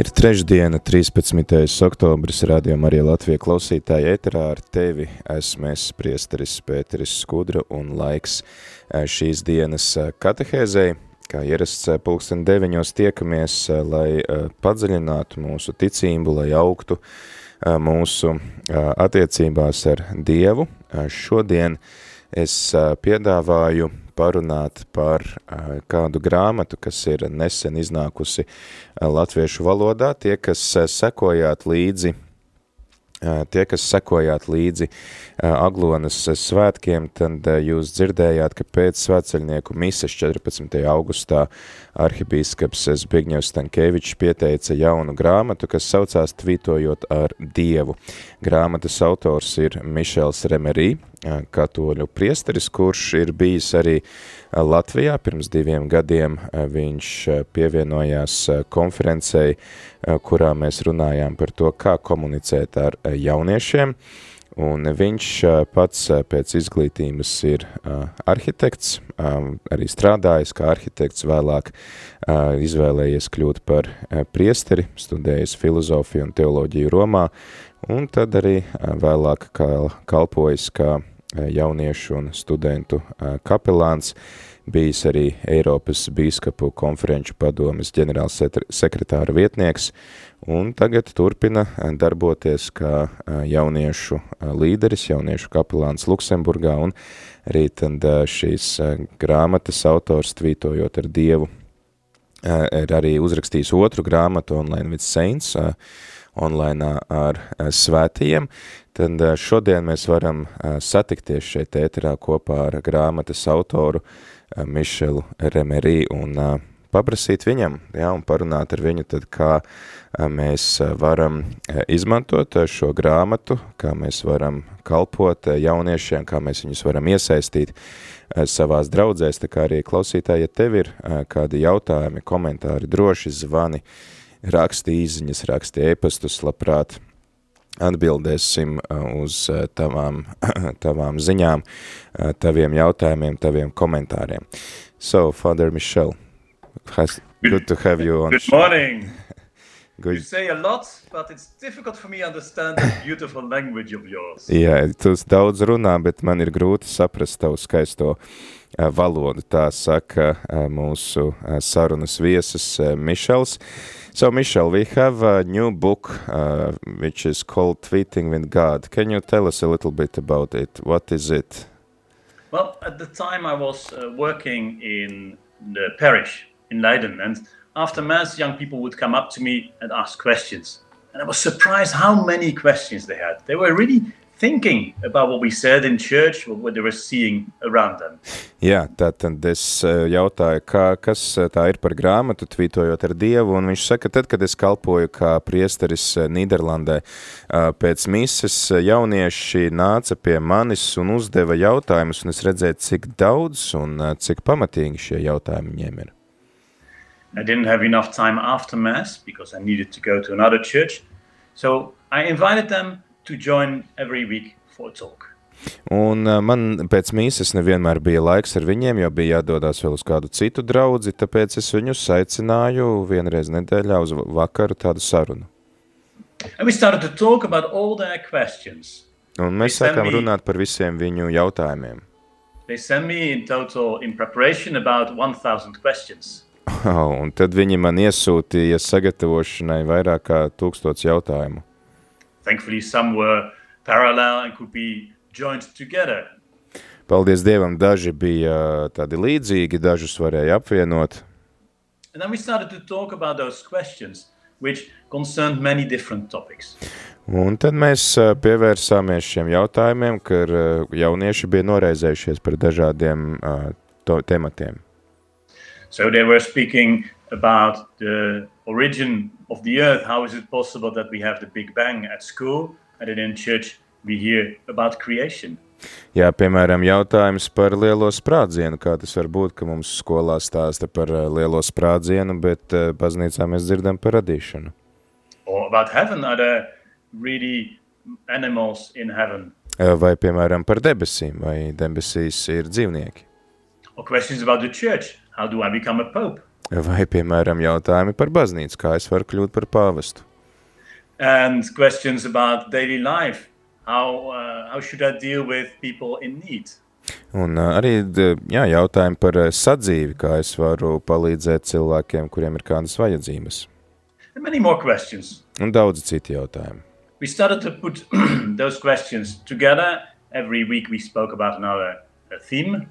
Ir trešdiena, 13. oktobris, rādījumā arī Latvija klausītāja eterā ar tevi. Esmu es, priesteris Pēteris Skudra un laiks eh, šīs dienas eh, katehēzei. Kā ierasts eh, pulksten deviņos tiekamies, lai padziļinātu mūsu ticību, lai augtu mūsu attiecībās ar Dievu. Šodien es piedāvāju parunāt par kādu grāmatu, kas ir nesen iznākusi latviešu valodā. Tie, kas sekojāt līdzi Tie, kas sekojāt līdzi Aglonas svētkiem, tad jūs dzirdējāt, ka pēc svētceļnieku mises 14. augustā arhibīskaps Zbigņevs Stankēvičs pieteica jaunu grāmatu, kas saucās Tvītojot ar Dievu. Grāmatas autors ir Mišels Remerī, katoļu priesteris, kurš ir bijis arī Latvijā pirms diviem gadiem. Viņš pievienojās konferencei, kurā mēs runājām par to, kā komunicēt ar jauniešiem, un viņš pats pēc izglītības ir arhitekts, arī strādājis kā arhitekts, vēlāk izvēlējies kļūt par priesteri, studējis filozofiju un teoloģiju Romā, un tad arī vēlāk kalpojis kā jauniešu un studentu kapelāns, bijis arī Eiropas bīskapu konferenču padomes ģenerāls sekretāra vietnieks, un tagad turpina darboties kā jauniešu līderis, jauniešu kapelāns Luksemburgā, un arī tad šīs grāmatas autors tvītojot ar Dievu ir arī uzrakstījis otru grāmatu Online with Saints, online ar svētajiem, tad šodien mēs varam satikties šeit ēterā kopā ar grāmatas autoru Mišelu Remerī un paprasīt viņam, jā, un parunāt ar viņu tad, kā mēs varam izmantot šo grāmatu, kā mēs varam kalpot jauniešiem, kā mēs viņus varam iesaistīt savās draudzēs, tā kā arī klausītāji, ja tev ir kādi jautājumi, komentāri, droši zvani, raksti īziņas, raksti ēpastus, labprāt, atbildēsim uz tavām, tavām ziņām, taviem jautājumiem, taviem komentāriem. So, Father Michel, has, good to have you on. Good morning. Good. You say a lot, but it's difficult for me to understand the beautiful language of yours. Jā, tu daudz runā, bet man ir grūti saprast tavu skaisto uh, valodu. Tā saka uh, mūsu uh, sarunas viesis Mišels. So, Michel, we have a new book uh, which is called Tweeting with God. Can you tell us a little bit about it? What is it? Well, at the time I was uh, working in the parish in Leiden, and after Mass, young people would come up to me and ask questions. And I was surprised how many questions they had. They were really thinking about what we said in church, what they were seeing around them. Jā, tātad es jautāju, kā, kas tā ir par grāmatu, tvītojot ar Dievu, un viņš saka, tad, kad es kalpoju kā priesteris Nīderlandē, pēc mises jaunieši nāca pie manis un uzdeva jautājumus, un es redzēju, cik daudz un cik pamatīgi šie jautājumi viņiem ir. I didn't have enough time after Mass because I needed to go to another church. So I invited them to join every week for talk. Un man pēc mīsas nevienmēr bija laiks ar viņiem, jo bija jādodās vēl uz kādu citu draudzi, tāpēc es viņus aicināju vienreiz nedēļā uz vakaru tādu sarunu. And we started to talk about all their questions. Un mēs sākām runāt par visiem viņu jautājumiem. They sent me in total in preparation about 1,000 questions. Un tad viņi man iesūtīja sagatavošanai vairāk kā tūkstots jautājumu. Thankfully, some were parallel and could be joined together. Paldies Dievam, daži bija tādi līdzīgi, dažus varēja apvienot. And then we started to talk about those questions, which concerned many different topics. Un tad mēs ā, pievērsāmies šiem jautājumiem, ka ā, jaunieši bija noreizējušies par dažādiem ā, to, tematiem. So they were speaking about the origin of the earth. How is it possible that we have the Big Bang at school and then in church we hear about creation? Jā, piemēram, jautājums par lielo sprādzienu. Kā tas var būt, ka mums skolā stāsta par uh, lielo sprādzienu, bet uh, baznīcā mēs dzirdam par radīšanu? Or about heaven? Are there really animals in heaven? Uh, Vai, piemēram, par debesīm, vai debesīs ir dzīvnieki? Or questions about the church? How do I become a pope? Vai, piemēram, jautājumi par baznīcu, kā es varu kļūt par pāvestu? And questions about daily life. How, uh, how should I deal with people in need? Un uh, arī jā, jautājumi par uh, sadzīvi, kā es varu palīdzēt cilvēkiem, kuriem ir kādas vajadzības. And many more questions. Un daudz citi jautājumi. We started to put those questions together. Every week we spoke about another uh, theme.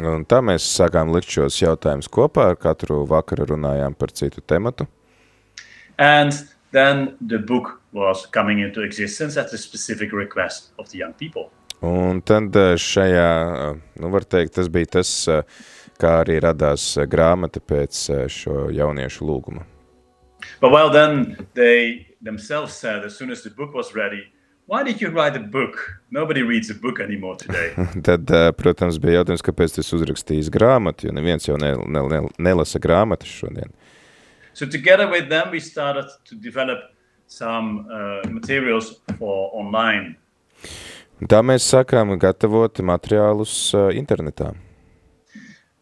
Un tā mēs sākām likt šos jautājumus kopā, ar katru vakaru runājām par citu tematu. And then the book was coming into existence at the specific request of the young people. Un tad uh, šajā, uh, nu var teikt, tas bija tas, uh, kā arī radās grāmata pēc šo jauniešu lūguma. But well, then they themselves said, as soon as the book was ready, why did you write a book? Nobody reads a book anymore today. Tad, uh, protams, bija jautājums, kāpēc tas uzrakstījis grāmatu, jo neviens jau ne, ne, ne, nelasa grāmatas šodien. so together with them, we started to develop some uh, materials for online. Un tā mēs sākām gatavot materiālus uh, internetā.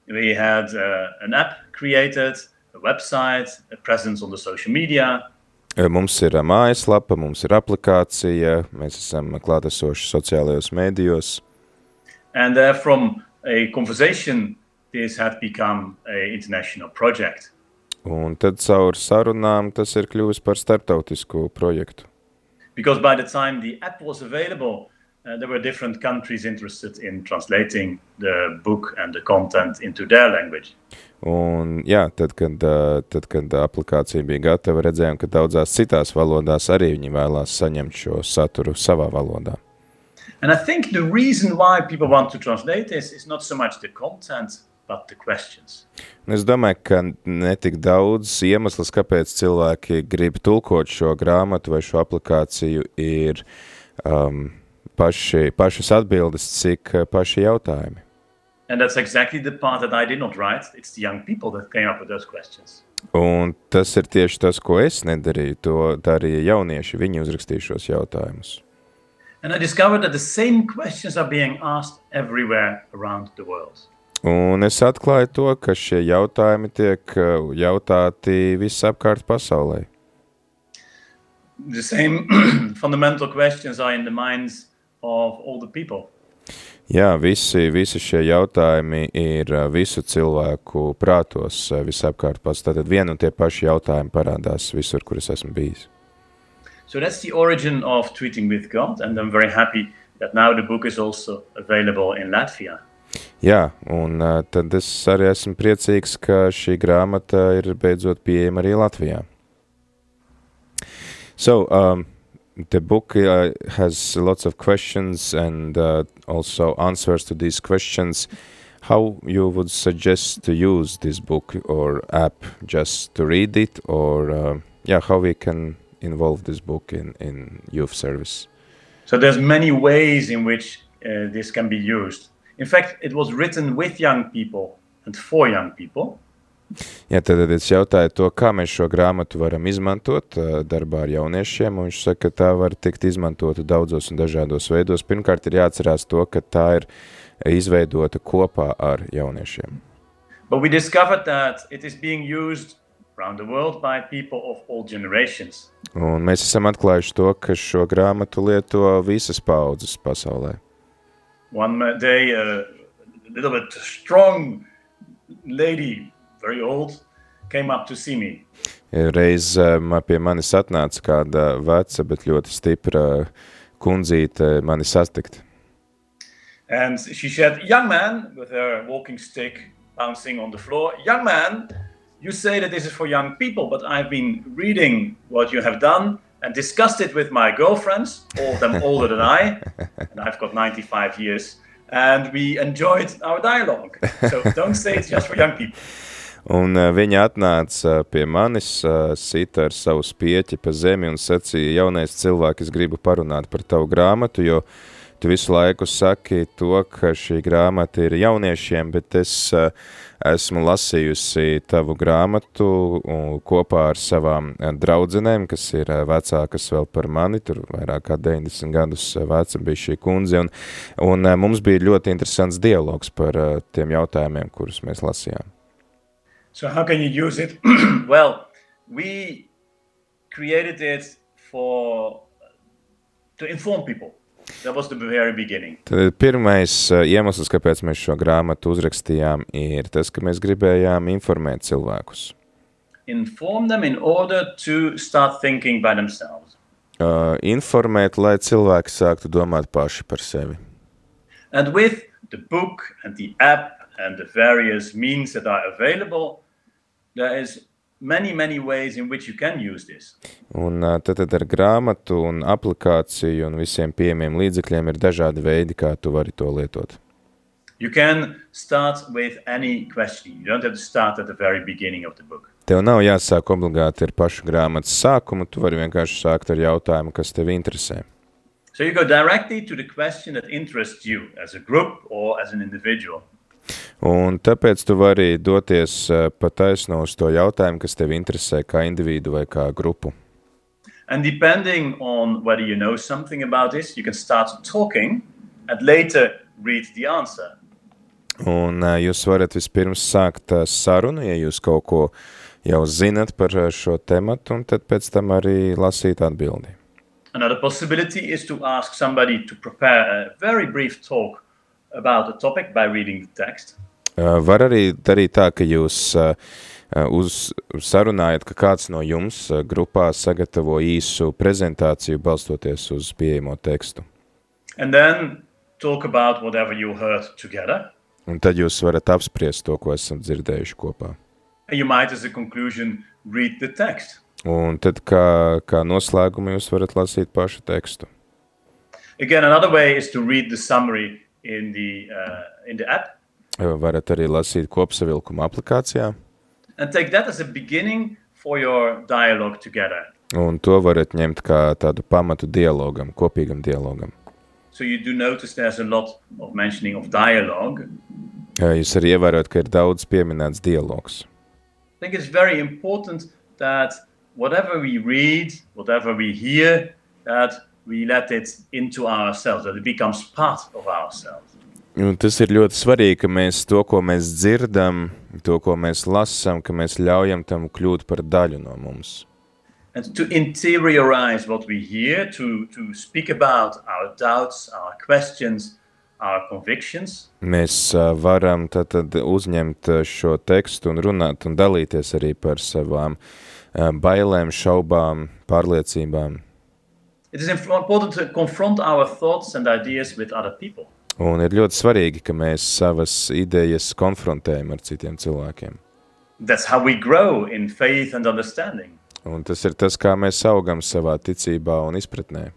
We had uh, an app created, a website, a presence on the social media, Mums ir uh, mājaslapa, mums ir aplikācija, mēs esam klātesoši sociālajos mēdījos. and uh, from a conversation, this had become an international project. Un tad caur sarunām tas ir kļuvis par starptautisku projektu. Because by the time the app was available, uh, there were different countries interested in translating the book and the content into their language. Un jā, tad, kad, tad, kad aplikācija bija gatava, redzējām, ka daudzās citās valodās arī viņi vēlās saņemt šo saturu savā valodā. And I think the reason why people want to translate this is not so much the content, but the questions. Es domāju, ka netik daudz iemesls, kāpēc cilvēki grib tulkot šo grāmatu vai šo aplikāciju, ir um, paši, pašas atbildes, cik paši jautājumi. And that's exactly the part that I did not write. It's the young people that came up with those questions. Un tas ir tieši tas, ko es nedarīju, to darīja jaunieši, viņi uzrakstīja šos jautājumus. And I discovered that the same questions are being asked everywhere around the world. Un es atklāju to, ka šie jautājumi tiek uh, jautāti visapkārt pasaulē. The same fundamental questions are in the minds of all the people. Jā, visi, visi šie jautājumi ir visu cilvēku prātos visapkārt pats. Tātad vien un tie paši jautājumi parādās visur, kur es esmu bijis. So that's the origin of Tweeting with God, and I'm very happy that now the book is also available in Latvia. Jā, un tad es arī esmu priecīgs, ka šī grāmata ir beidzot pieejama arī Latvijā. So, um, the book uh, has lots of questions and uh, also answers to these questions. How you would suggest to use this book or app just to read it or uh, yeah, how we can involve this book in, in youth service? So there's many ways in which uh, this can be used. In fact, it was written with young people and for young people. Jā, tad tad es jautāju to, kā mēs šo grāmatu varam izmantot darbā ar jauniešiem, un viņš saka, ka tā var tikt izmantota daudzos un dažādos veidos. Pirmkārt, ir jāatcerās to, ka tā ir izveidota kopā ar jauniešiem. But we discovered that it is being used around the world by people of all generations. Un mēs esam atklājuši to, ka šo grāmatu lieto visas paudzes pasaulē. One day, a little bit strong lady, very old, came up to see me. Reiz eh, ma- pie manis atnāca kāda veca, bet ļoti stipra eh, kundzīte mani sastikt. And she said, Young man, with her walking stick bouncing on the floor, Young man, you say that this is for young people, but I've been reading what you have done and discussed it with my girlfriends, all of them older than I, and I've got 95 years, and we enjoyed our dialogue. So don't say it's just for young people. Un uh, viņa atnāca pie manis, uh, sita ar savu spieķi pa zemi un sacīja, jaunais cilvēks, es gribu parunāt par tavu grāmatu, jo tu visu laiku saki to, ka šī grāmata ir jauniešiem, bet es uh, esmu lasījusi tavu grāmatu kopā ar savām draudzenēm, kas ir vecākas vēl par mani, tur vairāk kā 90 gadus veca bija šī kundze, un, un mums bija ļoti interesants dialogs par tiem jautājumiem, kurus mēs lasījām. So how can you use it? well, we created it for to inform people. That was the very beginning. Tad pirmais uh, iemesls, kāpēc mēs šo grāmatu uzrakstījām, ir tas, ka mēs gribējām informēt cilvēkus. Inform them in order to start thinking by themselves. Uh, informēt, lai cilvēki sāktu domāt paši par sevi. And with the book and the app and the various means that are available, there is many, many ways in which you can use this. Un tad, tad ar grāmatu un aplikāciju un visiem pieejamiem līdzekļiem ir dažādi veidi, kā tu vari to lietot. You can start with any question. You don't have to start at the very beginning of the book. Tev nav jāsāk obligāti ar pašu grāmatas sākumu, tu vari vienkārši sākt ar jautājumu, kas tev interesē. So you go directly to the question that interests you as a group or as an individual. Un tāpēc tu vari doties eh, pa taisno uz to jautājumu, kas tev interesē kā individu vai kā grupu. And depending on whether you know something about this, you can start talking and later read the answer. Un uh, jūs varat vispirms sākt uh, sarunu, ja jūs kaut ko jau zinat par šo tematu, un tad pēc tam arī lasīt atbildi. Another possibility is to ask somebody to prepare a very brief talk about a topic by reading the text. Uh, var arī darīt tā, ka jūs uh, uz sarunājat, ka kāds no jums grupā sagatavo īsu prezentāciju balstoties uz pieejamo tekstu. And then talk about whatever you heard together. Un tad jūs varat apspriest to, ko esam dzirdējuši kopā. And you might, as a conclusion, read the text. Un tad kā, kā noslēgumu jūs varat lasīt pašu tekstu. Again, another way is to read the summary in the, uh, in the app. Varat arī lasīt kopsavilkumu aplikācijā. And take that as a beginning for your dialogue together. Un to varat ņemt kā tādu pamatu dialogam, kopīgam dialogam. So you do notice there's a lot of mentioning of dialogue. Jūs arī ievērojat, ka ir daudz pieminēts dialogs. I think it's very important that whatever we read, whatever we hear, that we let it into ourselves, that it becomes part of ourselves. Un tas ir ļoti svarīgi, ka mēs to, ko mēs dzirdam, to, ko mēs lasām, ka mēs ļaujam tam kļūt par daļu no mums. And to interiorize what we hear, to, to speak about our doubts, our questions, our convictions. Mēs varam tad, uzņemt šo tekstu un runāt un dalīties arī par savām bailēm, šaubām, pārliecībām. It is important to confront our thoughts and ideas with other people. Un ir ļoti svarīgi, ka mēs savas idejas konfrontējam ar citiem cilvēkiem. That's how we grow in faith and understanding. Un tas ir tas, kā mēs augam savā ticībā un izpratnē.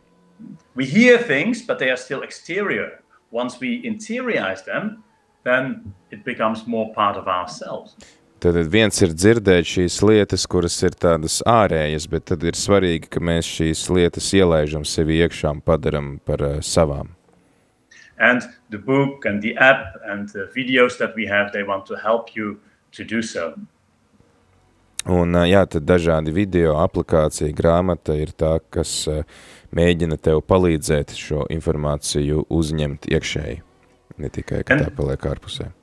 We hear things, but they are still exterior. Once we interiorize them, then it becomes more part of ourselves. Tad viens ir dzirdēt šīs lietas, kuras ir tādas ārējas, bet tad ir svarīgi, ka mēs šīs lietas ielaižam sevi iekšā un padaram par uh, savām. And the book and the app and the videos that we have, they want to help you to do so. Un jā, tad dažādi video, aplikācija, grāmata ir tā, kas mēģina tev palīdzēt šo informāciju uzņemt iekšēji, ne tikai, ka tā paliek ārpusē.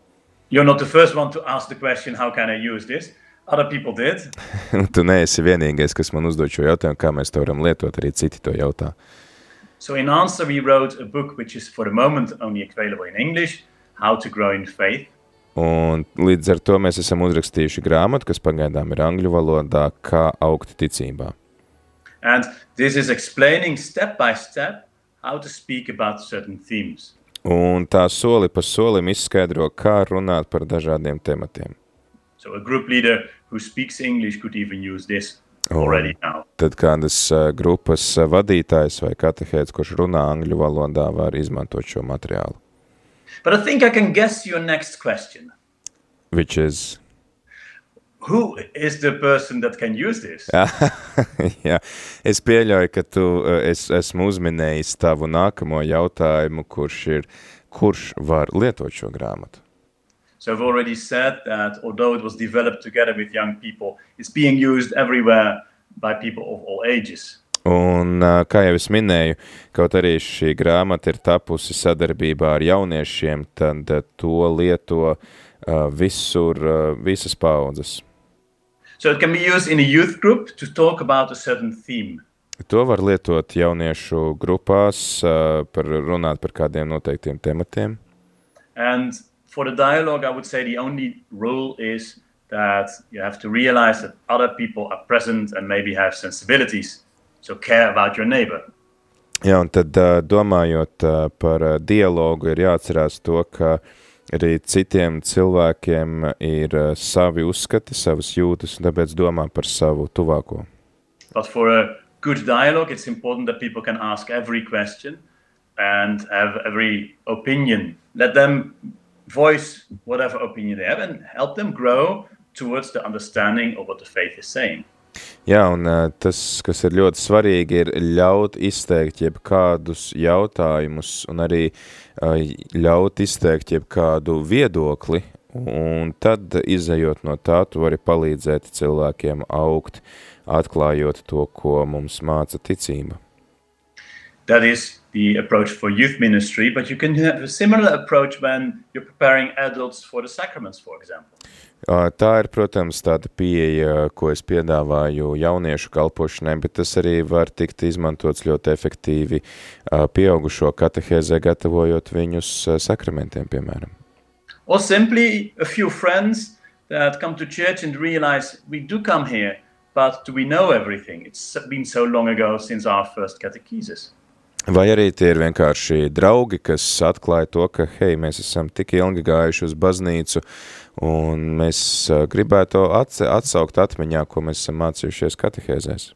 You're not the first one to ask the question, how can I use this? Other people did. tu neesi vienīgais, kas man uzdod šo jautājumu, kā mēs to varam lietot, arī citi to jautā. So in answer, we wrote a book which is for the moment only available in English, How to Grow in Faith. Un līdz ar to mēs esam uzrakstījuši grāmatu, kas pagaidām ir angļu valodā, kā augt ticībā. And this is explaining step by step how to speak about certain themes. Un tā soli pa solim izskaidro, kā runāt par dažādiem tematiem. So a group leader who speaks English could even use this now. Tad kādas grupas vadītājs vai katehēts, kurš runā angļu valodā, var izmantot šo materiālu. But I think I can guess your next question. Which is? who is the person that can use this? Jā, jā. Es pieļauju, ka tu eh, es, esmu uzminējis tavu nākamo jautājumu, kurš ir, kurš var lietot šo grāmatu. So I've already said that although it was developed together with young people, it's being used everywhere by people of all ages. Un, ā, kā jau es minēju, kaut arī šī grāmata ir tapusi sadarbībā ar jauniešiem, tad ā, to lieto ā, visur, visas paudzes. So it can be used in a youth group to talk about a certain theme. To var lietot jauniešu grupās, par runāt par kādiem noteiktiem tematiem. And for the dialogue, I would say the only rule is that you have to realize that other people are present and maybe have sensibilities. So care about your neighbor. Jā, un tad ā, domājot ā, par ā, dialogu, ir jāatcerās to, ka arī citiem cilvēkiem ir savi uzskati, savas jūtas, un tāpēc domā par savu tuvāko. But for a good dialogue, it's important that people can ask every question and have every opinion. Let them voice whatever opinion they have and help them grow towards the understanding of what the faith is saying. Jā, un ā, tas, kas ir ļoti svarīgi, ir ļaut izteikt jebkādus jautājumus un arī ā, ļaut izteikt jebkādu viedokli, un tad, izējot no tā, tu vari palīdzēt cilvēkiem augt, atklājot to, ko mums māca ticība. That is the approach for youth ministry, but you can have a similar approach when you're preparing adults for the sacraments, for example. Tā ir, protams, tāda pieeja, ko es piedāvāju jauniešu kalpošanai, bet tas arī var tikt izmantots ļoti efektīvi pieaugušo katehēzē, gatavojot viņus sakramentiem, piemēram. Or simply a few friends that come to church and realize we do come here, but do we know everything? It's been so long ago since our first catechesis. Vai arī tie ir vienkārši draugi, kas atklāja to, ka, hei, mēs esam tik ilgi gājuši uz baznīcu, un mēs gribētu atsaukt atmiņā, ko mēs esam mācījušies katehēzēs.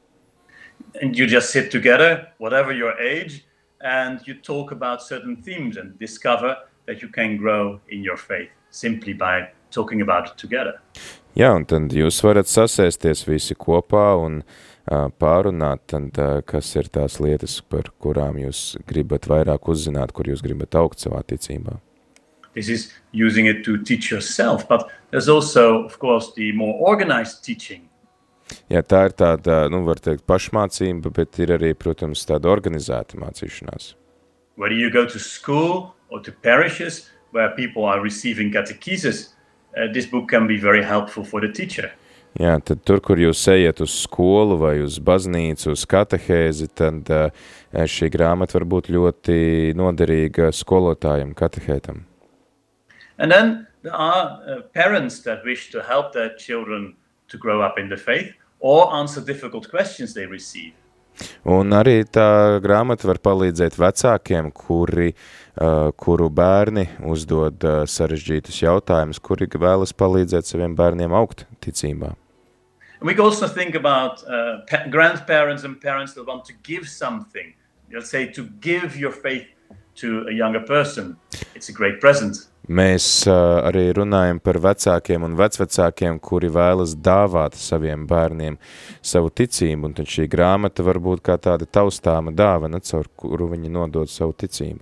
And you just sit together, whatever your age, and you talk about certain themes and discover that you can grow in your faith simply by talking about it together. Jā, un tad jūs varat sasēsties visi kopā un ā, pārunāt, tad, kas ir tās lietas, par kurām jūs gribat vairāk uzzināt, kur jūs gribat augt savā ticībā. This is using it to teach yourself, but there's also, of course, the more organized teaching. Jā, tā ir tāda, nu, var teikt, pašmācība, bet ir arī, protams, tāda organizēta mācīšanās. Whether you go to school or to parishes where people are receiving catechesis, uh, this book can be very helpful for the teacher. Jā, tad tur, kur jūs ejat uz skolu vai uz baznīcu, uz katehēzi, tad ā, šī grāmata var būt ļoti noderīga skolotājiem, katehētam. And then there are uh, parents that wish to help their children to grow up in the faith or answer difficult questions they receive. Un arī tā grāmata var palīdzēt vecākiem, kuri, uh, kuru bērni uzdod uh, sarežģītus jautājumus, kuri vēlas palīdzēt saviem bērniem augt ticībā. We can also think about uh, pa- grandparents and parents that want to give something. Let's say to give your faith to a younger person. It's a great present. Mēs uh, arī runājam par vecākiem un vecvecākiem, kuri vēlas dāvāt saviem bērniem savu ticību, un tad šī grāmata var būt kā tāda taustāma dāvana, caur kuru viņi nodod savu ticību.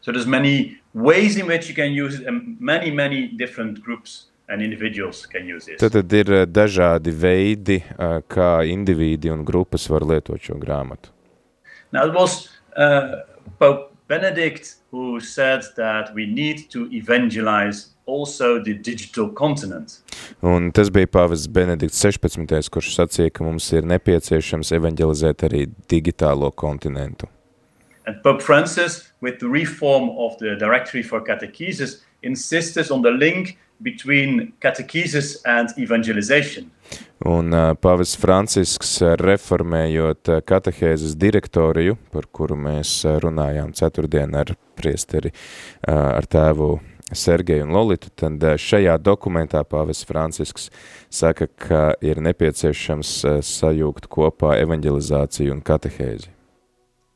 So there's many ways in which you can use it, and many, many different groups and individuals can use this. Tad, tad ir uh, dažādi veidi, uh, kā indivīdi un grupas var lietot šo grāmatu. Now, it was uh, Pope Benedict who said that we need to evangelize also the digital continent. Un tas bija pāvests Benedikts 16. kurš sacīja, ka mums ir nepieciešams evanģelizēt arī digitālo kontinentu. And Pope Francis, with the reform of the Directory for Catechesis, insisted on the link between catechesis and evangelization. Un uh, pāvests Francisks, uh, reformējot uh, katehēzes direktoriju, par kuru mēs uh, runājām ceturtdien ar priesteri, uh, ar tēvu Sergeju un Lolitu, tad šajā dokumentā pāvests Francisks saka, ka ir nepieciešams uh, sajūgt kopā evanģelizāciju un katehēzi.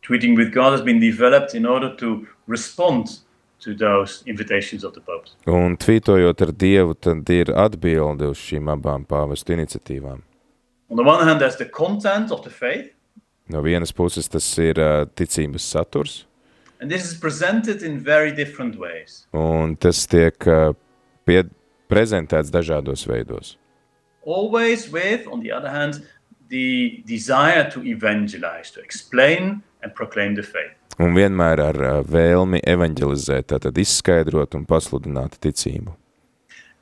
Tweeting with God has been developed in order to respond to those invitations of the popes. Un tvītojot ar Dievu, tad ir atbilde uz šīm abām pāvestu iniciatīvām. On the one hand, there's the content of the faith, No vienas puses tas ir uh, ticības saturs, and this is presented in very different ways. un tas tiek uh, pie, prezentēts dažādos veidos. Always with, on the other hand, the desire to evangelize, to explain and proclaim the faith. Un vienmēr ar uh, vēlmi evanģelizēt, tātad izskaidrot un pasludināt ticību.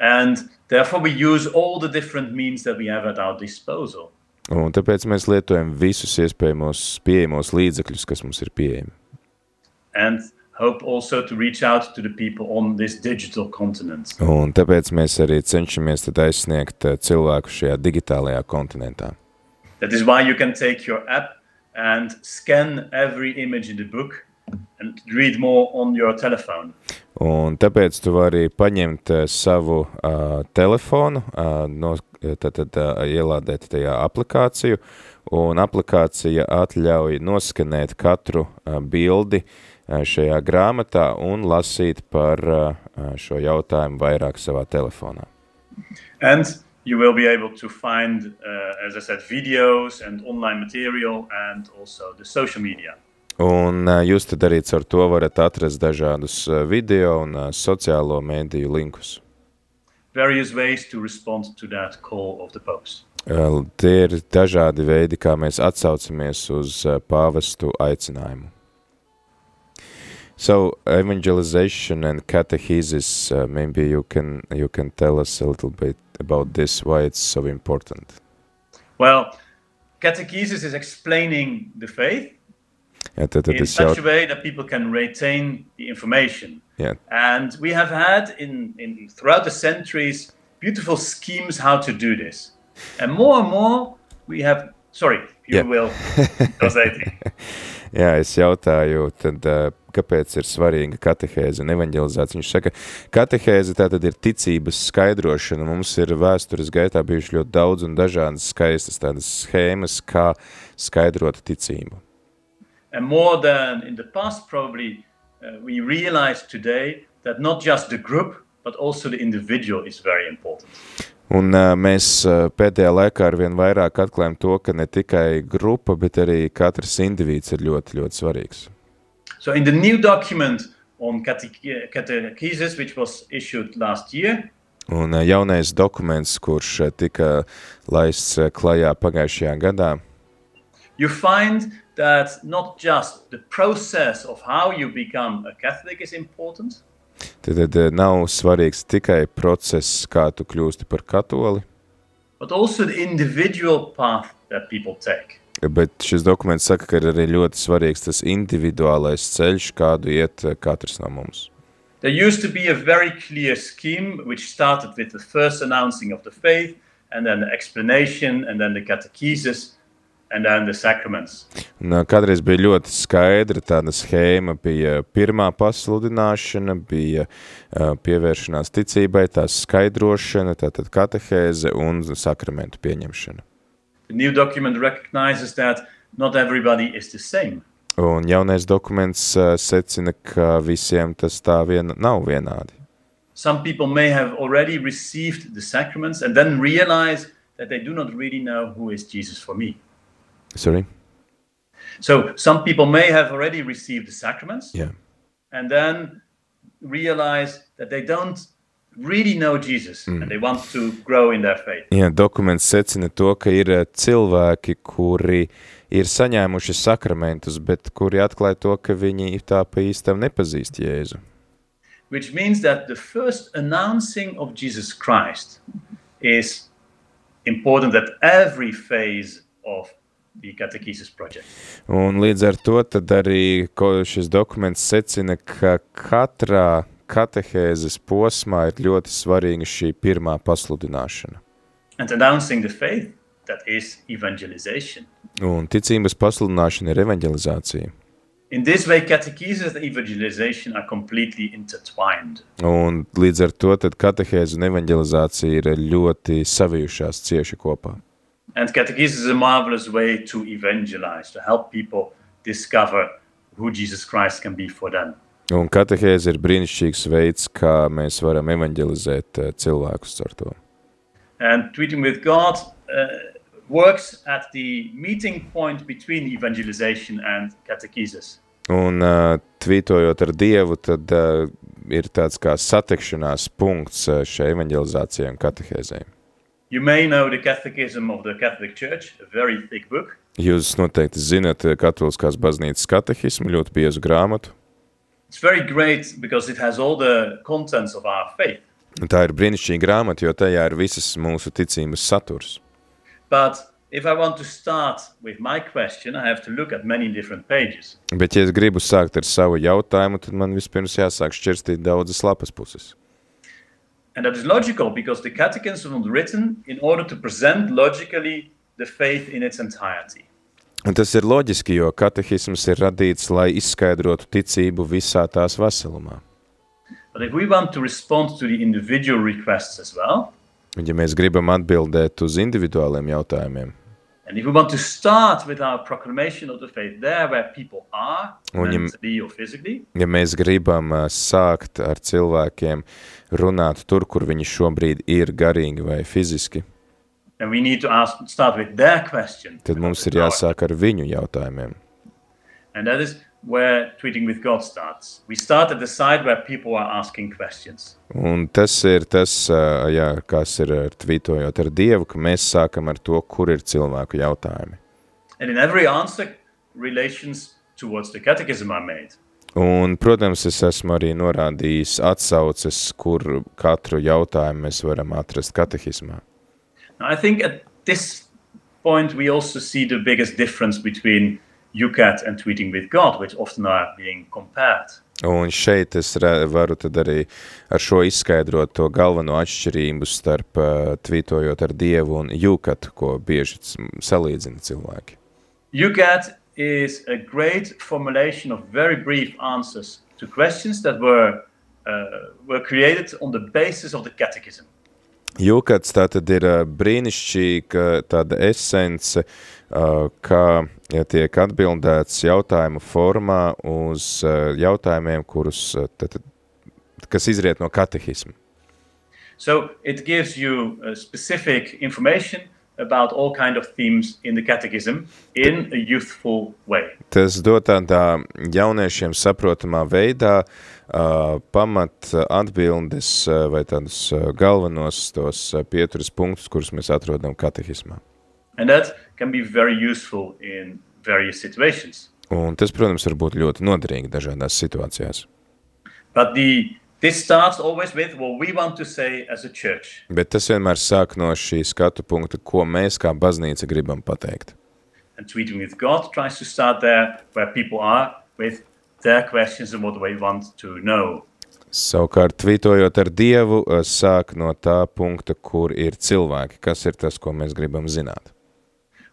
And therefore, we use all the different means that we have at our disposal. Un tāpēc mēs lietojam visus iespējamos pieejamos līdzekļus, kas mums ir pieejami. and hope also to reach out to the people on this digital continent. Un tāpēc mēs arī cenšamies tad aizsniegt uh, cilvēku šajā digitālajā kontinentā. That is why you can take your app and scan every image in the book and read more on your telephone. Un tāpēc tu vari paņemt uh, savu uh, telefonu, uh, no, tad, tad uh, ielādēt tajā aplikāciju, un aplikācija atļauj noskanēt katru uh, bildi uh, šajā grāmatā un lasīt par uh, šo jautājumu vairāk savā telefonā. And you will be able to find, uh, as I said, videos and online material and also the social media. Un uh, jūs tad arī ar to varat atrast dažādus uh, video un uh, sociālo mēdīju linkus. Various ways to respond to that call of the. Uh, Tie ir dažādi veidi, kā mēs atsaucamies uz pāvestu aicinājumu. So evangelization and catechesis, uh, maybe you can you can tell us a little bit about this, why it's so important. Well, catechesis is explaining the faith Jā, tad, tad in such a way that people can retain the information. jā, And we have had in, in throughout the centuries beautiful schemes how to do this. And more and more we have sorry, you Yeah. will Jose. jā, es jautāju, tad, uh, kāpēc ir svarīga katehēze un evanģelizācija. Viņš saka, katehēze tā tad ir ticības skaidrošana. Mums ir vēstures gaitā bijuši ļoti daudz un dažādas skaistas tādas schēmas, kā skaidrot ticību. And more than in the past, probably uh, we realize today that not just the group, but also the individual is very important. Un uh, mēs uh, pēdējā laikā arvien vairāk atklājam to, ka ne tikai grupa, bet arī katrs indivīds ir ļoti, ļoti svarīgs. So, in the new document on cateche- catechesis, which was issued last year, Un uh, jaunais dokuments, kurš uh, tika laists uh, klajā pagājušajā gadā, you find that not just the process of how you become a Catholic is important, tad, tad nav svarīgs tikai process, kā tu kļūsti par katoli, but also the individual path that people take. Bet šis dokuments saka, ka ir arī ļoti svarīgs tas individuālais ceļš, kādu iet uh, katrs no mums. There used to be a very clear scheme which started with the first announcing of the faith, and then the explanation, and then the catechesis, and then the sacraments. Un, ā, kādreiz bija ļoti skaidra tāda schēma, bija pirmā pasludināšana, bija ā, pievēršanās ticībai, tās skaidrošana, tātad katehēze un sakramentu pieņemšana. The new document recognizes that not everybody is the same. Un jaunais dokuments uh, ā, secina, ka uh, visiem tas tā vien nav vienādi. Some people may have already received the sacraments and then realize that they do not really know who is Jesus for me. Sorry? So some people may have already received the sacraments Jā. and then realize that they don't really know Jesus and they want to grow in their faith. Jā, dokuments secina to, ka ir ā, cilvēki, kuri ir saņēmuši sakramentus, bet kuri atklāja to, ka viņi tā pa īstam nepazīst Jēzu. which means that the first announcing of Jesus Christ is important at every phase of the catechesis project. Un līdz ar to tad arī šis dokuments secina, ka katrā katehēzes posmā ir ļoti svarīga šī pirmā pasludināšana. And announcing the faith, that is evangelization. Un ticības pasludināšana ir evanģelizācija. In this way, catechesis and evangelization are completely intertwined. Un līdz ar to tad katehēze un evanģelizācija ir ļoti savijušās cieši kopā. And catechesis is a marvelous way to evangelize, to help people discover who Jesus Christ can be for them. Un katehēze ir brīnišķīgs veids, kā mēs varam evanģelizēt uh, cilvēkus ar to. And Tweeting with God uh, works at the meeting point between evangelization and catechesis. Un uh, tvītojot ar Dievu, tad uh, ir tāds kā satikšanās punkts uh, šai evanģelizācijai un katehēzei. You may know the Catechism of the Catholic Church, a very thick book. Jūs noteikti zinat katoliskās baznīcas katehismu, ļoti biezu grāmatu. Tā ir brīnišķīga grāmata, jo tajā ir visas mūsu ticības saturs. But if I want to start with my question, I have to look at many different pages. Bet, ja es gribu sākt ar savu jautājumu, tad man vispirms jāsāk šķirstīt daudzas lapas puses. And that is logical because the Catechism was written in order to present logically the faith in its entirety. Un tas ir loģiski, jo katehisms ir radīts, lai izskaidrotu ticību visā tās veselumā. But if we want to respond to the individual requests as well, Un ja mēs gribam atbildēt uz individuāliem jautājumiem, and if we want to start with our proclamation of the faith there where people are, Un ja- mentally or physically, ja mēs gribam ā, sākt ar cilvēkiem runāt tur, kur viņi šobrīd ir garīgi vai fiziski, tad mums ir jāsāk ar viņu jautājumiem. And that is where Tweeting with God starts. We start at the side where people are asking questions. Un tas ir tas, jā, kas ir ar tvītojot ar Dievu, ka mēs sākam ar to, kur ir cilvēku jautājumi. And in every answer, relations towards the catechism are made. Un, protams, es esmu arī norādījis atsauces, kur katru jautājumu mēs varam atrast katehismā. I think at this point, we also see the biggest difference between UCAT and Tweeting with God, which often are being compared. Un šeit es varu tad arī ar šo izskaidrot to galveno atšķirību starp uh, tvītojot ar Dievu un jūkatu, ko bieži salīdzina cilvēki. UCAT is a great formulation of very brief answers to questions that were, uh, were created on the basis of the catechism. Jūkats tā tad ir brīnišķīga tāda esence, kā ja tiek atbildēts jautājumu formā uz jautājumiem, kurus, uh, tad, kas izriet no katehisma. So it gives you specific information about all kind of themes in the catechism in a youthful way. Tas dod tādā jauniešiem saprotamā veidā uh, pamat atbildes uh, vai tādus uh, galvenos tos uh, pieturas punktus, kurus mēs atrodam katehismā. And that can be very useful in various situations. Un tas, protams, var būt ļoti noderīgi dažādās situācijās. But the this starts always with what we want to say as a church. Bet tas vienmēr sāk no šī skatu punkta, ko mēs kā baznīca gribam pateikt. And Tweeting with God tries to start there where people are with their questions and what they want to know. Savukārt, tvītojot ar Dievu, uh, sāk no tā punkta, kur ir cilvēki, kas ir tas, ko mēs gribam zināt.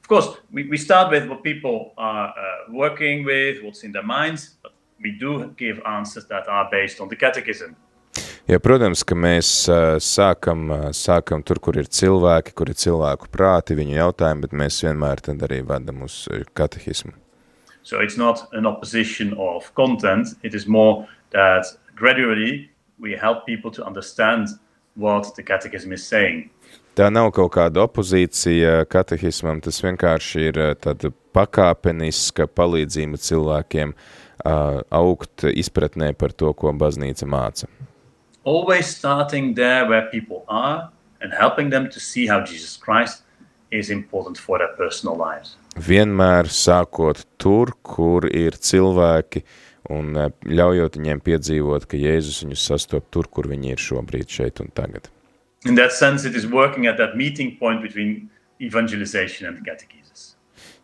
Of course, we, we start with what people are uh, working with, what's in their minds, but we do give answers that are based on the catechism. Ja, protams, ka mēs uh, sākam, uh, sākam tur, kur ir cilvēki, kur ir cilvēku prāti, viņu jautājumi, bet mēs vienmēr tad arī vedam uz uh, katehismu. So it's not an opposition of content, it is more that gradually we help people to understand what the catechism is saying. Tā nav kaut kāda opozīcija katehismam, tas vienkārši ir uh, tāda pakāpeniska palīdzība cilvēkiem uh, augt izpratnē par to, ko baznīca māca. Always starting there where people are and helping them to see how Jesus Christ is important for their personal lives. Vienmēr sākot tur, kur ir cilvēki, un ļaujot viņiem piedzīvot, ka Jēzus viņus sastop tur, kur viņi ir šobrīd šeit un tagad. In that sense, it is working at that meeting point between evangelization and catechesis.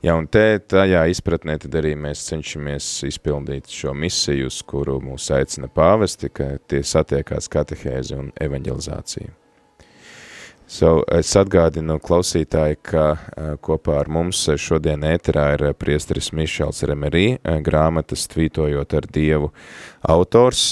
Jā, un te tajā izpratnē tad arī mēs cenšamies izpildīt šo misiju, uz kuru mūs aicina pāvesti, ka tie satiekās katehēze un evanģelizācija. So, es atgādinu klausītāji, ka uh, kopā ar mums šodien ēterā ir uh, priesteris Mišels Remerī, uh, grāmatas Tvītojot ar Dievu autors.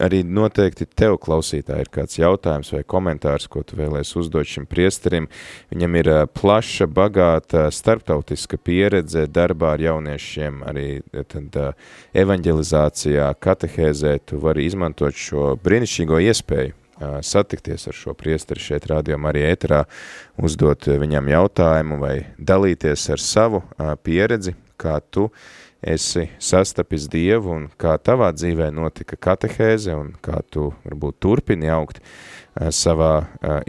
Arī noteikti tev klausītāji ir kāds jautājums vai komentārs, ko tu vēlēsi uzdot šim priesterim. Viņam ir plaša, bagāta, starptautiska pieredze darbā ar jauniešiem, arī tad evanģelizācijā, katehēzē. Tu vari izmantot šo brīnišķīgo iespēju satikties ar šo priesteri šeit rādījumā arī ēterā, uzdot viņam jautājumu vai dalīties ar savu pieredzi, kā tu esi sastapis Dievu un kā tavā dzīvē notika katehēze un kā tu varbūt turpini augt savā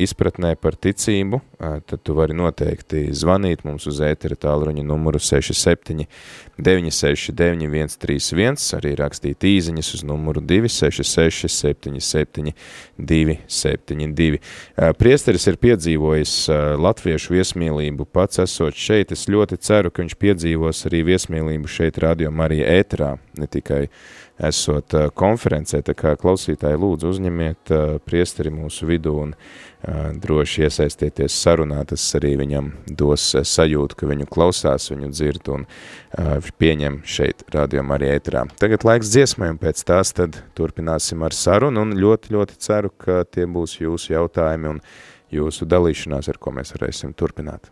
izpratnē par ticību, tad tu vari noteikti zvanīt mums uz ētera tālruņa numuru 67 969 131, arī rakstīt īziņas uz numuru 266 77 272. Priesteris ir piedzīvojis latviešu viesmīlību pats esot šeit, es ļoti ceru, ka viņš piedzīvos arī viesmīlību šeit radio Marija ēterā, ne tikai uh, esot konferencē, tā kā klausītāji lūdzu uzņemiet priesteri mūsu vidū un droši iesaistieties sarunā, tas arī viņam dos sajūtu, ka viņu klausās, viņu dzird un pieņem šeit rādījumā arī ēterā. Tagad laiks dziesmai un pēc tās tad turpināsim ar sarunu un ļoti, ļoti ceru, ka tie būs jūsu jautājumi un jūsu dalīšanās, ar ko mēs varēsim turpināt.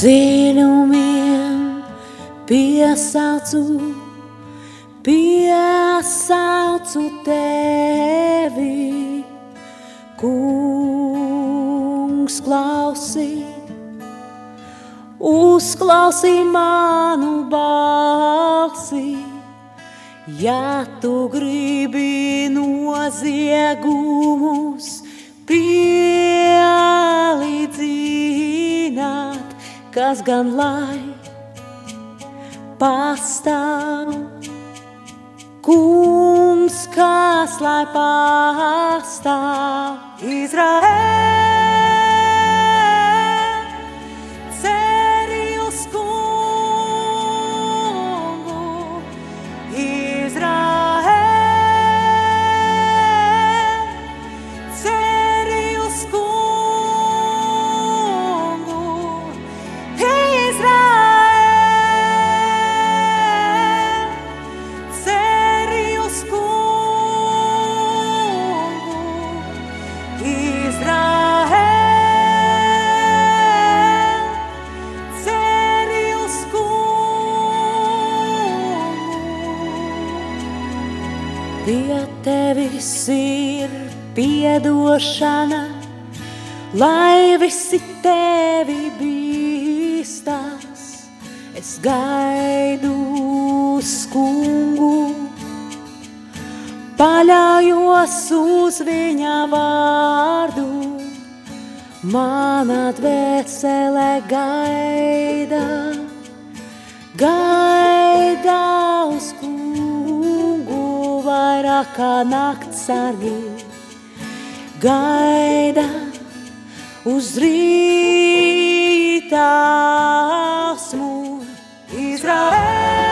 Dziļumiem piesaucu, piesaucu tevi, kungs klausī, uzklausī manu balsi. Ja tu gribi noziegumus pielīdzināt, kas gan lai pastāv. Kungs, kas lai pastāv Izraēlā. Piedošana, lai visi tevi bīstās. Es gaidu skungu, paļaujos uz viņa vārdu. Mana dvēsele gaida, gaida uz kungu vairāk kā nakts sargi gaida uz rīta asmu Izraēlu.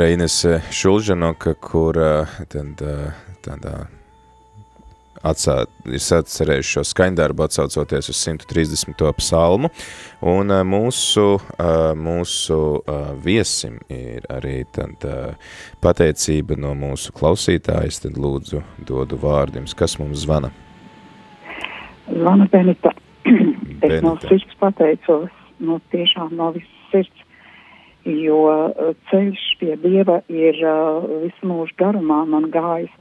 Ir Inese Šulžanoka, kur tad, tādā atsā, ir atcerējuši šo skaņdarbu atsaucoties uz 130. psalmu, un mūsu, mūsu viesim ir arī tad pateicība no mūsu klausītājas, tad lūdzu dodu vārdu jums, kas mums zvana. Zvana Benita. es no sirds pateicos, no tiešām no visas sirds, jo ceļš pie Dieva ir uh, visu mūžu garumā man gājis.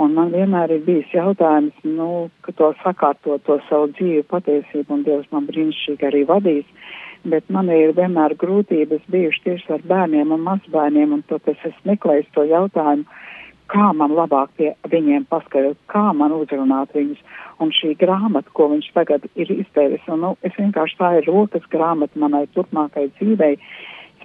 Un man vienmēr ir bijis jautājums, nu, ka to sakārtot to savu dzīvi patiesību, un Dievs man brīnišķīgi arī vadīs, bet man ir vienmēr grūtības bijušas tieši ar bērniem un mazbērniem, un tāpēc es meklēju to jautājumu, kā man labāk pie viņiem paskaidrot, kā man uzrunāt viņus. Un šī grāmata, ko viņš tagad ir izdevis, un nu, es vienkārši tā ir rokas grāmata manai turpmākai dzīvei,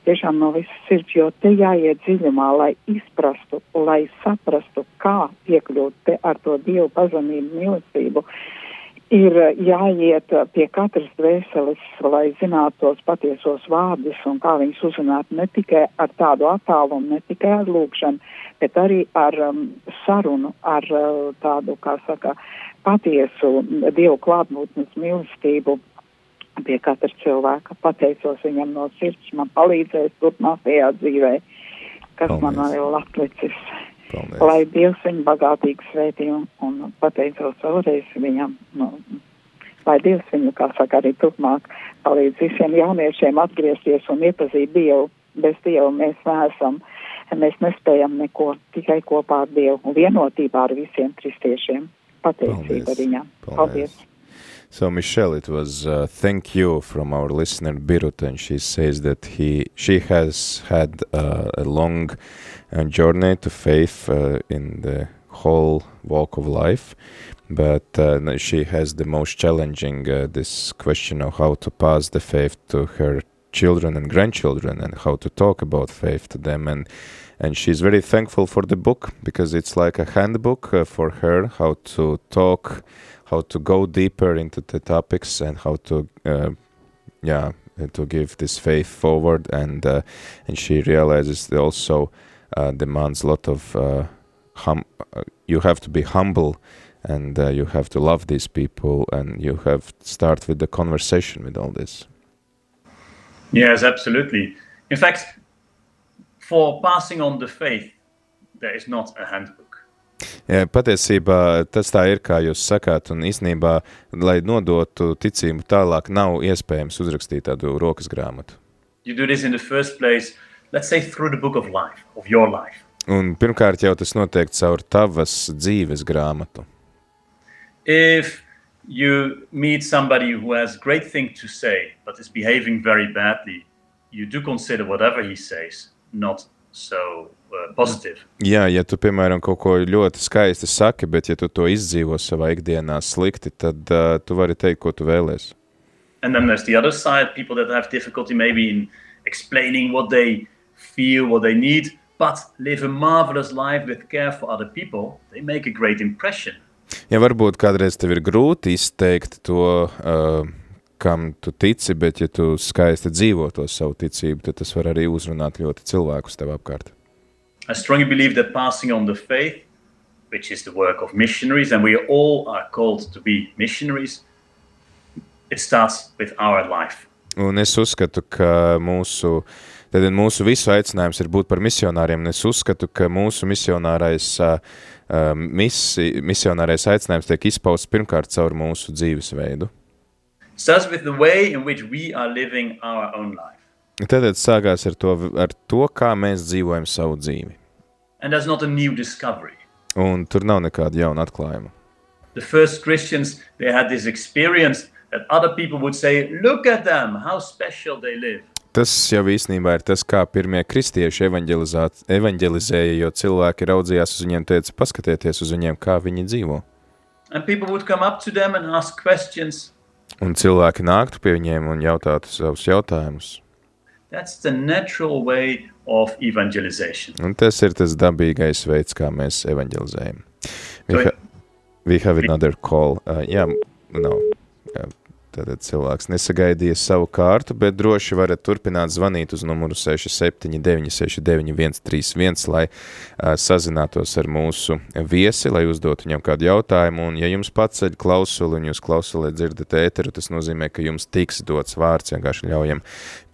tiešām no visas sirds, jo te jāiet dziļumā, lai izprastu, lai saprastu, kā piekļūt ar to Dievu pazemību mīlestību. Ir jāiet pie katras dvēseles, lai zinātu tos patiesos vārdus un kā viņus uzrunāt ne tikai ar tādu attālumu, ne tikai ar lūkšanu, bet arī ar um, sarunu, ar uh, tādu, kā saka, patiesu Dievu klātbūtnes mīlestību pie katra cilvēka. Pateicos viņam no sirds, man palīdzēs turpmākajā dzīvē, kas Paldies. man vēl atlicis. Paldies. Lai Dievs viņu bagātīgi svētī un, un pateicos vēlreiz viņam. Nu, lai Dievs viņu, kā saka, arī turpmāk palīdz visiem jauniešiem atgriezties un iepazīt Dievu. Bez Dieva mēs neesam, mēs nespējam neko, tikai kopā ar Dievu un vienotībā ar visiem kristiešiem. Pateicība viņam. Paldies. Paldies. So Michelle, it was uh, thank you from our listener Birut, and she says that he she has had uh, a long uh, journey to faith uh, in the whole walk of life, but uh, she has the most challenging this question of how to pass the faith to her children and grandchildren and how to talk about faith to them and and she's very thankful for the book because it's like a handbook for her how to talk how to go deeper into the topics and how to uh, yeah to give this faith forward. And uh, and she realizes it also uh, demands a lot of uh, hum uh, you have to be humble and uh, you have to love these people and you have to start with the conversation with all this. Yes absolutely. In fact for passing on the faith there is not a handbook Jā, patiesībā tas tā ir, kā jūs sakāt, un īstenībā, lai nodotu ticību tālāk, nav iespējams uzrakstīt tādu rokas grāmatu. You do this in the first place, let's say through the book of life, of your life. Un pirmkārt jau tas notiek caur tavas dzīves grāmatu. If you meet somebody who has great things to say, but is behaving very badly, you do consider whatever he says not so uh, positive. Jā, ja tu, piemēram, kaut ko ļoti skaisti saki, bet ja tu to izdzīvo savā ikdienā slikti, tad uh, tu vari teikt, ko tu vēlies. And then there's the other side, people that have difficulty maybe in explaining what they feel, what they need, but live a marvelous life with care for other people, they make a great impression. Ja varbūt kādreiz tev ir grūti izteikt to, uh, kam tu tici, bet ja tu skaisti dzīvo to savu ticību, tad tas var arī uzrunāt ļoti cilvēkus tev apkārt. I strongly believe that passing on the faith, which is the work of missionaries, and we all are called to be missionaries, it starts with our life. Un es uzskatu, ka mūsu, tad mūsu visu aicinājums ir būt par misionāriem, un es uzskatu, ka mūsu misionārais, uh, misi, misionārais aicinājums tiek izpausts pirmkārt caur mūsu dzīvesveidu. starts with the way in which we are living our own life. Tātad sākās ar to, ar to, kā mēs dzīvojam savu dzīvi. Un tur nav nekāda jauna atklājuma. The first Christians, they had this experience that other people would say, look at them, how special they live. Tas jau īstenībā ir tas, kā pirmie kristieši evanģelizēja, jo cilvēki raudzījās uz viņiem, teica, paskatieties uz viņiem, kā viņi dzīvo. Un cilvēki nāktu pie viņiem un jautātu savus jautājumus. Un tas ir tas dabīgais veids, kā mēs evangelizējam. We, ha we have another call. Uh, jā, nav. Jā, Tātad cilvēks nesagaidīja savu kārtu, bet droši varat turpināt zvanīt uz numuru 679699131, lai uh, sazinātos ar mūsu viesi, lai uzdotu viņam kādu jautājumu, un ja jums paceļ klausuli un jūs klausulē dzirdat ēteru, tas nozīmē, ka jums tiks dots vārds, vienkārši ļaujam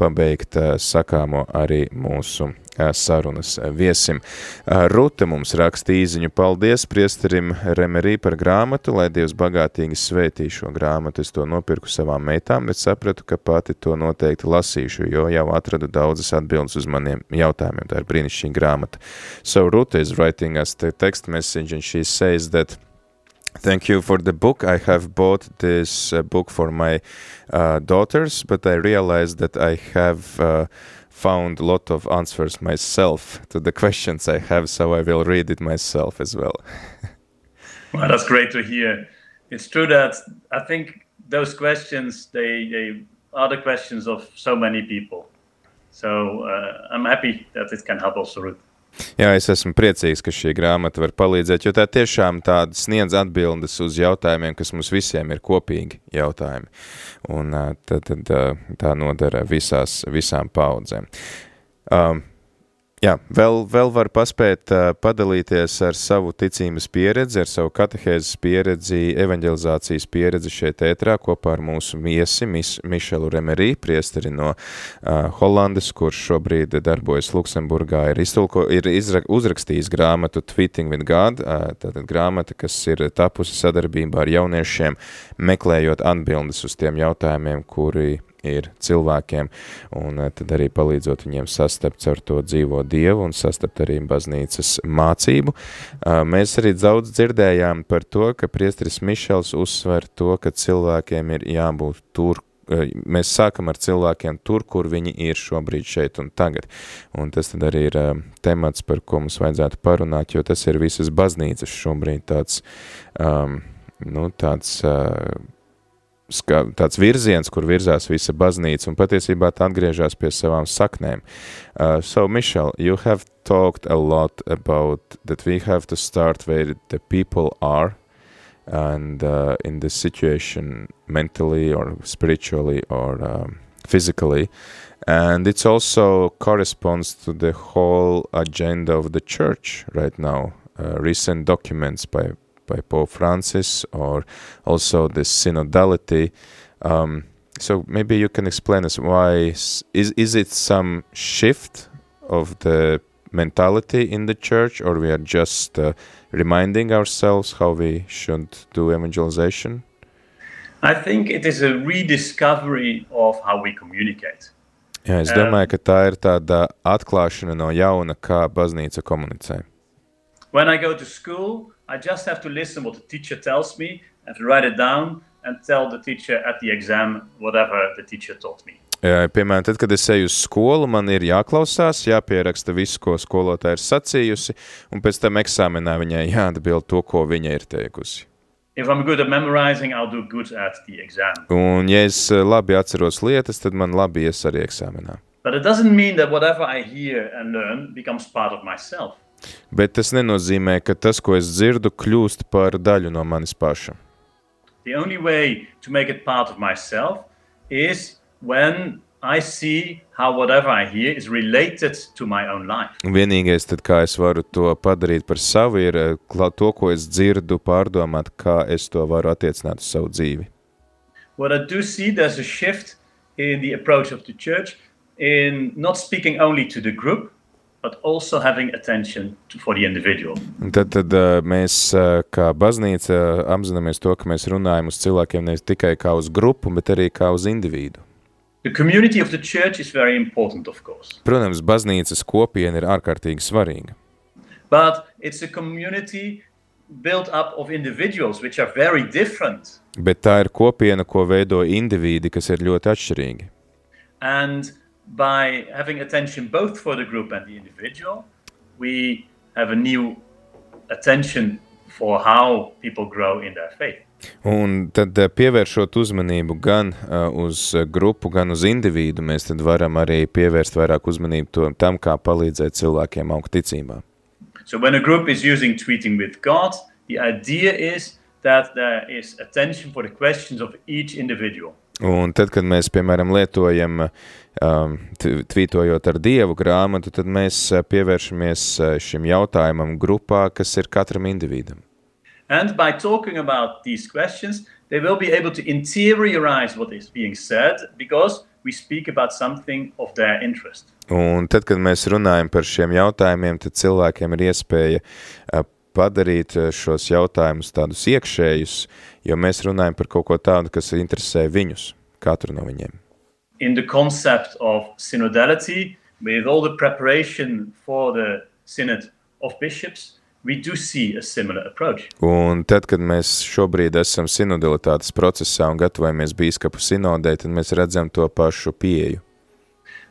pabeigt uh, sakāmo arī mūsu sarunas viesim. Ruta mums raksta īziņu paldies priesterim Remerī par grāmatu, lai Dievs bagātīgi svētī šo grāmatu. Es to nopirku savām meitām, bet sapratu, ka pati to noteikti lasīšu, jo jau atradu daudzas atbildes uz maniem jautājumiem. Tā ir brīnišķīga grāmata. So Ruta is writing us the text message and she says that Thank you for the book. I have bought this uh, book for my uh, daughters, but I realized that I have uh, found a lot of answers myself to the questions I have, so I will read it myself as well. well, that's great to hear. It's true that I think those questions they, they are the questions of so many people. So uh, I'm happy that it can help also. Jā, es esmu priecīgs, ka šī grāmata var palīdzēt, jo tā tiešām tāda sniedz atbildes uz jautājumiem, kas mums visiem ir kopīgi jautājumi. Un tad, tad tā nodara visās, visām paudzēm. Um, Jā, vēl, vēl var paspēt uh, padalīties ar savu ticības pieredzi, ar savu katehēzes pieredzi, evanģelizācijas pieredzi šeit ētrā kopā ar mūsu miesi Mis, Mišelu Remerī, priesteri no uh, Holandes, kurš šobrīd darbojas Luksemburgā, ir, iztulko, ir izra, uzrakstījis grāmatu Tweeting with God, uh, tātad grāmata, kas ir tapusi sadarbībā ar jauniešiem, meklējot atbildes uz tiem jautājumiem, kuri ir cilvēkiem, un eh, tad arī palīdzot viņiem sastapt ar to dzīvo Dievu un sastapt arī baznīcas mācību. Eh, mēs arī daudz dzirdējām par to, ka priestris Mišels uzsver to, ka cilvēkiem ir jābūt tur, eh, mēs sākam ar cilvēkiem tur, kur viņi ir šobrīd šeit un tagad. Un tas tad arī ir temats, par ko mums vajadzētu parunāt, jo tas ir visas baznīcas šobrīd tāds, um, nu, tāds uh, ska, tāds virziens, kur virzās visa baznīca, un patiesībā tā atgriežas pie savām saknēm. Uh, so, Michelle, you have talked a lot about that we have to start where the people are, and uh, in the situation mentally or spiritually or um, physically, and it also corresponds to the whole agenda of the church right now. Uh, recent documents by by Pope Francis or also the synodality. Um, so maybe you can explain us why is is it some shift of the mentality in the church or we are just uh, reminding ourselves how we should do evangelization? I think it is a rediscovery of how we communicate. Jā, es domāju, ka tā ir tāda atklāšana no jauna, kā baznīca komunicē. When I go to school, I just have to listen what the teacher tells me, and write it down, and tell the teacher at the exam whatever the teacher taught me. Jā, piemēram, tad, kad es eju uz skolu, man ir jāklausās, jāpieraksta visu, ko skolotāja ir sacījusi, un pēc tam eksāmenā viņai jāatbild to, ko viņa ir teikusi. If I'm good at memorizing, I'll do good at the exam. Un, ja es eh, labi atceros lietas, tad man labi ies arī eksāmenā. But it doesn't mean that whatever I hear and learn becomes part of myself. Bet tas nenozīmē, ka tas, ko es dzirdu, kļūst par daļu no manis paša. The only way to make it part of myself is when I see how whatever I hear is related to my own life. Vienīgais, tad, kā es varu to padarīt par savu, ir eh, to, ko es dzirdu, pārdomāt, kā es to varu attiecināt uz savu dzīvi. What I do see, there's a shift in the approach of the church in not speaking only to the group, but also having attention for the individual. Un tad, tad uh, mēs uh, kā baznīca apzināmies to, ka mēs runājam uz cilvēkiem ne tikai kā uz grupu, bet arī kā uz individu. The community of the church is very important, of course. Protams, baznīcas kopiena ir ārkārtīgi svarīga. But it's a community built up of individuals which are very different. Bet tā ir kopiena, ko veido individi, kas ir ļoti atšķirīgi. And by having attention both for the group and the individual, we have a new attention for how people grow in their faith. Un tad eh, pievēršot uzmanību gan uh, uz grupu, gan uz individu, mēs tad varam arī pievērst vairāk uzmanību to, tam, kā palīdzēt cilvēkiem augt ticībā. So when a group is using tweeting with God, the idea is that there is attention for the questions of each individual. Un tad, kad mēs, piemēram, lietojam, um, tvītojot ar Dievu grāmatu, tad mēs uh, pievēršamies uh, šim jautājumam grupā, kas ir katram individam. And by talking about these questions, they will be able to interiorize what is being said because we speak about something of their interest. Un tad, kad mēs runājam par šiem jautājumiem, tad cilvēkiem ir iespēja uh, padarīt šos jautājumus tādus iekšējus, jo mēs runājam par kaut ko tādu, kas interesē viņus, katru no viņiem. In the concept of synodality, with all the preparation for the synod of bishops, we do see a similar approach. Un tad, kad mēs šobrīd esam sinodalitātes procesā un gatavojamies bīskapu sinodē, tad mēs redzam to pašu pieeju.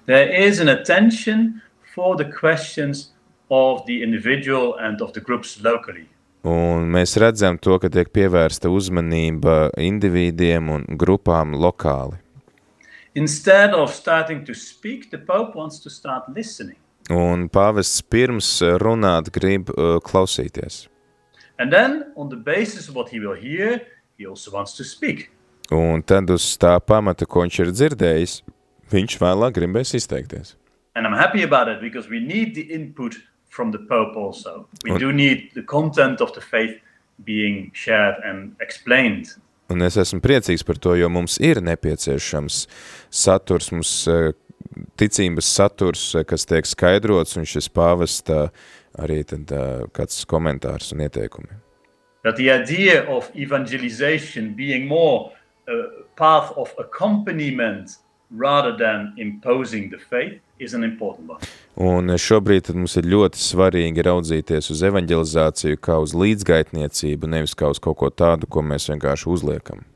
There is an attention for the questions of the individual and of the groups locally. Un mēs redzam to, ka tiek pievērsta uzmanība individiem un grupām lokāli. Instead of starting to speak, the Pope wants to start listening. Un pāvests pirms runāt grib uh, klausīties. And then, on the basis of what he will hear, he also wants to speak. Un tad uz tā pamata, ko viņš ir dzirdējis, viņš vēlāk gribēs izteikties. And I'm happy about it because we need the input from the Pope also. We do need the content of the faith being shared and explained. Un es esmu priecīgs par to, jo mums ir nepieciešams saturs, mums eh, ticības saturs, eh, kas tiek skaidrots, un šis pāvesta arī tad eh, kāds komentārs un ieteikumi. That the idea of evangelization being more a path of accompaniment rather than imposing the faith is an important one. Un šobrīd mums ir ļoti svarīgi raudzīties uz evanģelizāciju kā uz līdzgaitniecību, nevis kā uz kaut ko tādu, ko mēs vienkārši uzliekam.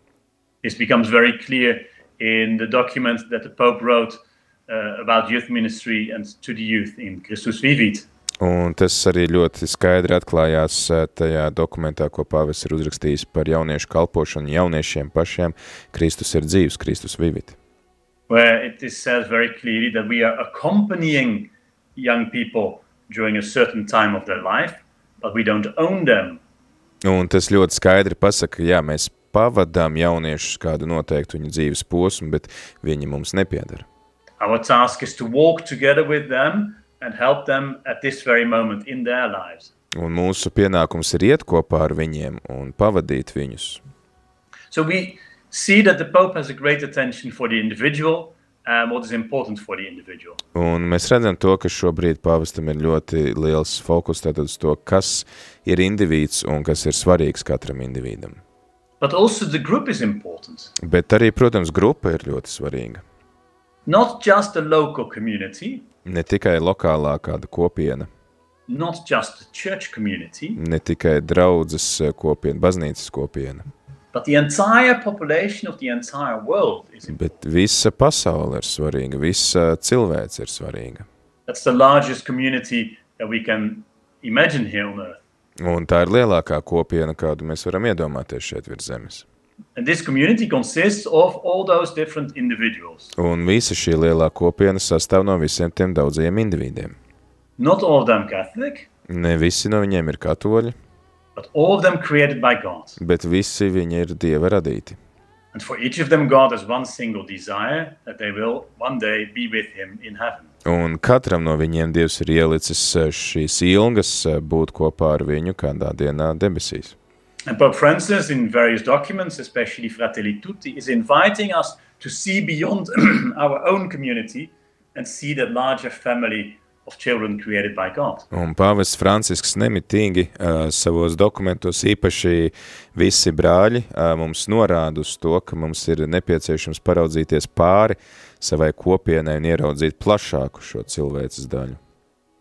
This becomes very clear in the document that the Pope wrote uh, about youth ministry and to the youth in Christus Vivit. Un tas arī ļoti skaidri atklājās uh, tajā dokumentā, ko pāvis ir uzrakstījis par jauniešu kalpošanu jauniešiem pašiem. Kristus ir dzīvs, Kristus vivit. where it is said very clearly that we are accompanying young people during a certain time of their life, but we don't own them. Un tas ļoti skaidri pasaka, jā, mēs pavadām jauniešus kādu noteiktu viņu dzīves posmu, bet viņi mums nepiedara. Our task is to walk together with them and help them at this very moment in their lives. Un mūsu pienākums ir iet kopā ar viņiem un pavadīt viņus. So we see that the Pope has a great attention for the individual the individual. Un mēs redzam to, ka šobrīd pāvestam ir ļoti liels fokus tātad uz to, kas ir indivīds un kas ir svarīgs katram individam. But also the group is important. Bet arī, protams, grupa ir ļoti svarīga. Not just a local community, Ne tikai lokālā kāda kopiena, not just a church community, ne tikai draudzes kopiena, baznīcas kopiena, but the entire population of the entire world is important. bet visa pasaule ir svarīga, visa cilvēks ir svarīga. That's the largest community that we can imagine here on earth. Un tā ir lielākā kopiena, kādu mēs varam iedomāties šeit virs zemes. And this community consists of all those different individuals. Un visa šī lielā kopiena sastāv no visiem tiem daudzajiem individiem. Not all of them Catholic, Ne visi no viņiem ir katoļi, but all of them created by God. bet visi viņi ir Dieva radīti. And for each of them, God has one single desire that they will one day be with Him in heaven. Un katram no viņiem Dievs ir ielicis eh, šīs ilgas eh, būt kopā ar viņu kādā dienā debesīs. And Pope Francis, in various documents, especially Fratelli Tutti, is inviting us to see beyond our own community and see that larger family Un pāvests Francisks nemitīgi uh, savos dokumentos īpaši visi brāļi uh, mums norāda uz to, ka mums ir nepieciešams paraudzīties pāri savai kopienai un ieraudzīt plašāku šo cilvēces daļu.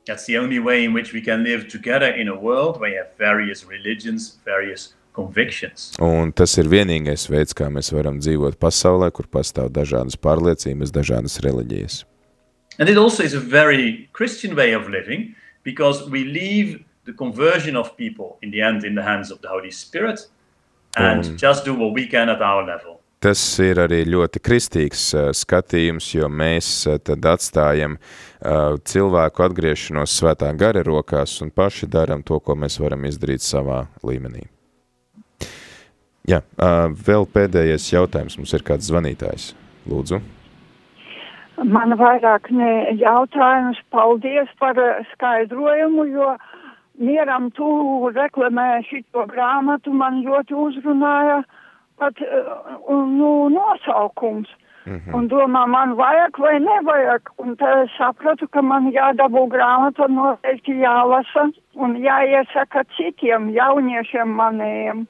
That's the only way in which we can live together in a world where you have various religions, various convictions. Un tas ir vienīgais veids, kā mēs varam dzīvot pasaulē, kur pastāv dažādas pārliecības, dažādas reliģijas. And it also is a very Christian way of living because we leave the conversion of people in the end in the hands of the Holy Spirit and Um. just do what we can at our level. Tas ir arī ļoti kristīgs uh, skatījums, jo mēs uh, tad atstājam uh, cilvēku atgriešanos svētā gara rokās un paši daram to, ko mēs varam izdarīt savā līmenī. Jā, vēl pēdējais jautājums. Mums ir kāds zvanītājs. Lūdzu. Man vairāk ne jautājums. Paldies par skaidrojumu, jo mieram tu reklamē šito grāmatu. Man ļoti uzrunāja pat nu, nosaukums. Mm -hmm. Un domā, man vajag vai nevajag. Un tad es sapratu, ka man jādabū grāmata noteikti jālasa un jāiesaka citiem jauniešiem manējiem.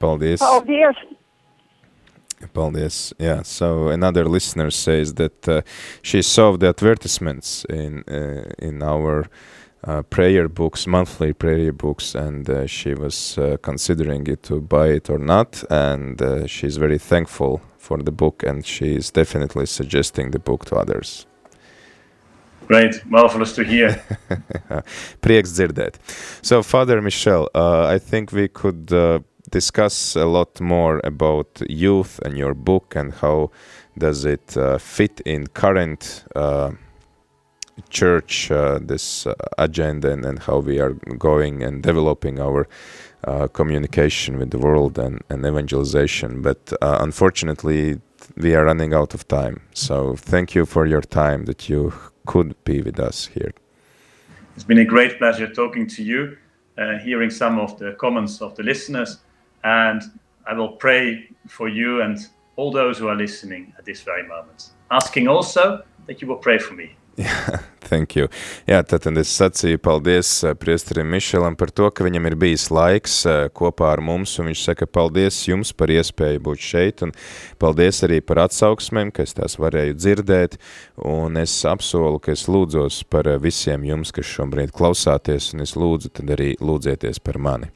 Paldies. Paldies. Paldies. Yeah. So another listener says that uh, she saw the advertisements in uh, in our uh, prayer books, monthly prayer books, and uh, she was uh, considering it to buy it or not. And uh, she's very thankful for the book, and she is definitely suggesting the book to others. Great, marvelous to hear. Prieks dzirdēt. So, Father Michel, I think we could discuss a lot more about youth and your book and how does it uh, fit in current uh, church uh, this uh, agenda and, and, how we are going and developing our uh, communication with the world and, and evangelization. But uh, unfortunately we are running out of time. So thank you for your time that you could be with us here. It's been a great pleasure talking to you and hearing some of the comments of the listeners and I will pray for you and all those who are listening at this very moment, asking also that you will pray for me. Jā, thank you. Jā, tad es sacīju paldies eh, priesterim Mišelam par to, ka viņam ir bijis laiks eh, kopā ar mums, un viņš saka paldies jums par iespēju būt šeit, un paldies arī par atsauksmēm, ka es tās varēju dzirdēt, un es apsolu, ka es lūdzos par eh, visiem jums, kas šobrīd klausāties, un es lūdzu tad arī lūdzieties par mani.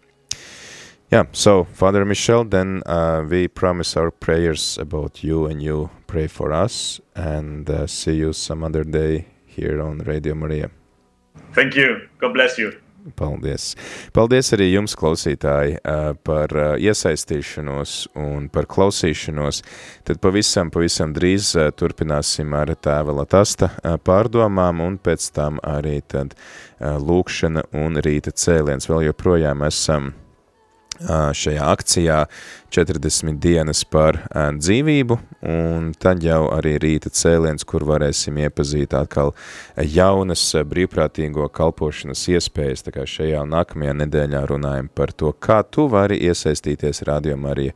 Yeah, so Father Michel, then uh, we promise our prayers about you and you pray for us and uh, see you some other day here on Radio Maria. Thank you. God bless you. Paldies. Paldies arī jums, klausītāji, uh, par uh, iesaistīšanos un par klausīšanos. Tad pavisam, pavisam drīz uh, turpināsim ar tēva Latasta pārdomām un pēc tam arī tad lūkšana un rīta cēliens. Vēl joprojām esam šajā akcijā 40 dienas par dzīvību, un tad jau arī rīta cēliens, kur varēsim iepazīt atkal jaunas brīvprātīgo kalpošanas iespējas, tā kā šajā un nākamajā nedēļā runājam par to, kā tu vari iesaistīties rādījumā arī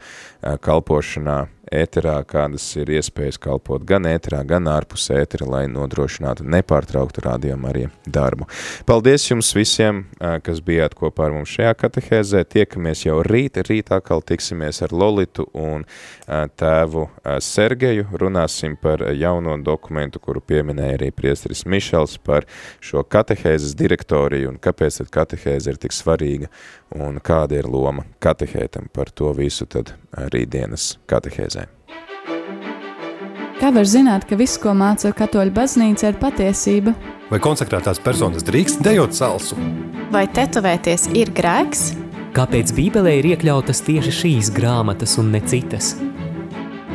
kalpošanā ēterā, kādas ir iespējas kalpot gan ēterā, gan ārpus ētera, lai nodrošinātu nepārtrauktu rādījumu arī darbu. Paldies jums visiem, kas bijāt kopā ar mums šajā katehēzē. Tiekamies jau rīt, rītā kā tiksimies ar Lolitu un tēvu Sergeju. Runāsim par jauno dokumentu, kuru pieminēja arī priesteris Mišels par šo katehēzes direktoriju un kāpēc tad katehēze ir tik svarīga un kāda ir loma katehētam par to visu tad rītdienas katehēzē. Kā var zināt, ka viss, ko māca katoļu baznīca, ir patiesība? Vai konsekrētās personas drīkst dejot salsu? Vai tetovēties ir grēks? Kāpēc Bībelē ir iekļautas tieši šīs grāmatas un ne citas?